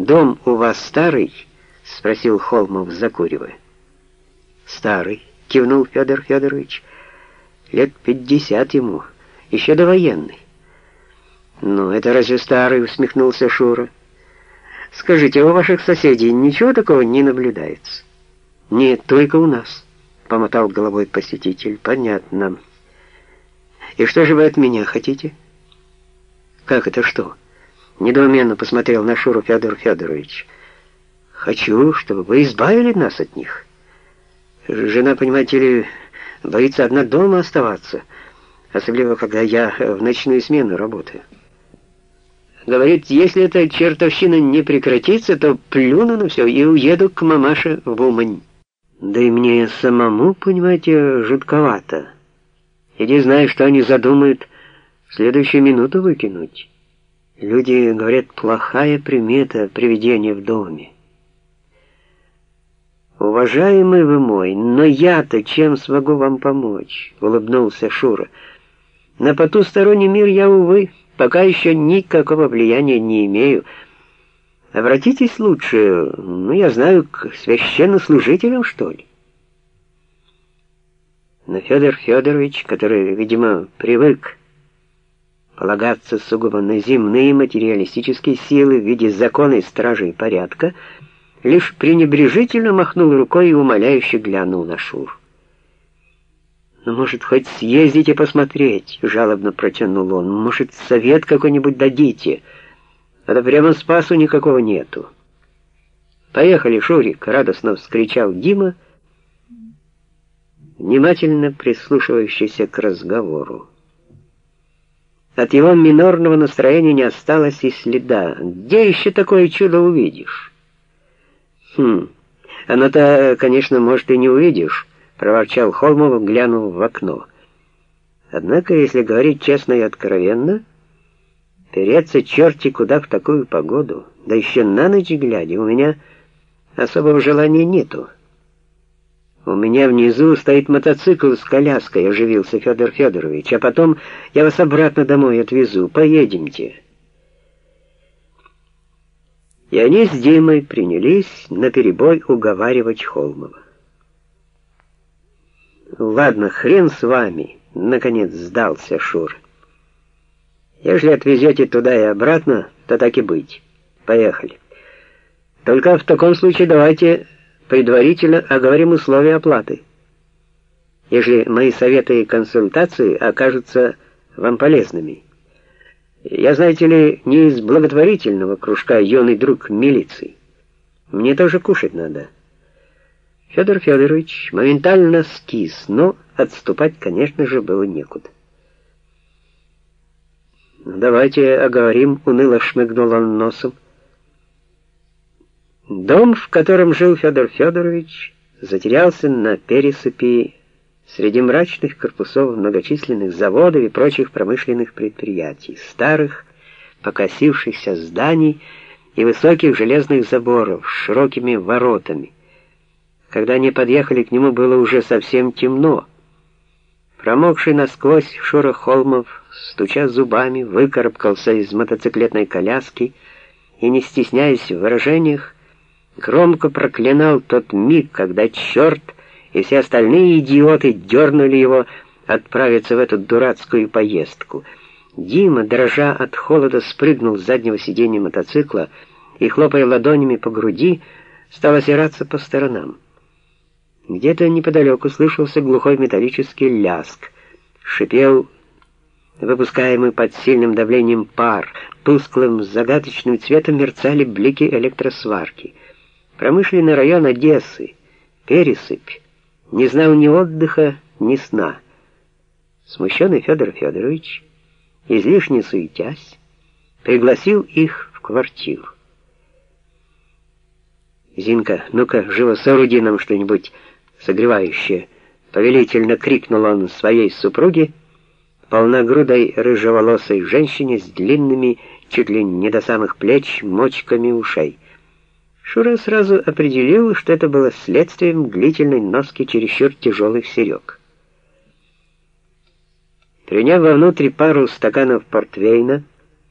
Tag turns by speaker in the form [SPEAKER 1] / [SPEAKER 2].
[SPEAKER 1] «Дом у вас старый?» — спросил Холмов, закуривая. «Старый», — кивнул Федор Федорович. «Лет пятьдесят ему, еще довоенный». «Ну, это разве старый?» — усмехнулся Шура. «Скажите, у ваших соседей ничего такого не наблюдается?» «Нет, только у нас», — помотал головой посетитель. «Понятно. И что же вы от меня хотите?» «Как это что?» Недоуменно посмотрел на Шуру Федор Федорович. «Хочу, чтобы вы избавили нас от них. Жена, понимаете ли, боится одна дома оставаться, особенно когда я в ночную смену работаю. Говорит, если эта чертовщина не прекратится, то плюну на все и уеду к мамаше в Умань. Да и мне самому, понимаете, жутковато. Иди знай, что они задумают следующую минуту выкинуть». Люди говорят, плохая примета привидения в доме. «Уважаемый вы мой, но я-то чем смогу вам помочь?» — улыбнулся Шура. «На потусторонний мир я, увы, пока еще никакого влияния не имею. Обратитесь лучше, ну, я знаю, к священнослужителям, что ли?» Но Федор Федорович, который, видимо, привык полагаться сугубо на земные материалистические силы в виде закона и стражи и порядка, лишь пренебрежительно махнул рукой и умоляюще глянул на Шур. «Ну, может, хоть съездите посмотреть?» — жалобно протянул он. «Может, совет какой-нибудь дадите? А то прямо спасу никакого нету». «Поехали, Шурик!» — радостно вскричал Дима, внимательно прислушивающийся к разговору. От его минорного настроения не осталось и следа. Где еще такое чудо увидишь? Хм, оно-то, конечно, может, и не увидишь, проворчал Холмов, глянув в окно. Однако, если говорить честно и откровенно, переться черти куда в такую погоду, да еще на ночь глядя, у меня особого желания нету. «У меня внизу стоит мотоцикл с коляской», — оживился Федор Федорович. «А потом я вас обратно домой отвезу. Поедемте». И они с Димой принялись наперебой уговаривать Холмова. «Ладно, хрен с вами», — наконец сдался Шур. «Если отвезете туда и обратно, то так и быть. Поехали. Только в таком случае давайте предварительно оговорим условия оплаты. Если мои советы и консультации окажутся вам полезными. Я, знаете ли, не из благотворительного кружка юный друг милиции. Мне тоже кушать надо. Федор Федорович моментально скис, но отступать, конечно же, было некуда. «Давайте оговорим», — уныло шмыгнул он носом. Дом, в котором жил Федор Федорович, затерялся на пересыпи среди мрачных корпусов многочисленных заводов и прочих промышленных предприятий, старых, покосившихся зданий и высоких железных заборов с широкими воротами. Когда они подъехали к нему, было уже совсем темно. Промокший насквозь Шура Холмов, стуча зубами, выкарабкался из мотоциклетной коляски и, не стесняясь в выражениях, громко проклинал тот миг, когда черт и все остальные идиоты дернули его отправиться в эту дурацкую поездку. Дима, дрожа от холода, спрыгнул с заднего сиденья мотоцикла и, хлопая ладонями по груди, стал озираться по сторонам. Где-то неподалеку слышался глухой металлический ляск. Шипел выпускаемый под сильным давлением пар. Тусклым, загадочным цветом мерцали блики электросварки. Промышленный район Одессы, Пересыпь, не знал ни отдыха, ни сна. Смущенный Федор Федорович, излишне суетясь, пригласил их в квартиру. «Зинка, ну-ка, живо сооруди нам что-нибудь согревающее!» Повелительно крикнул он своей супруге, полногрудой рыжеволосой женщине с длинными, чуть ли не до самых плеч, мочками ушей. Шура сразу определил, что это было следствием длительной носки чересчур тяжелых серег. Приняв вовнутрь пару стаканов портвейна,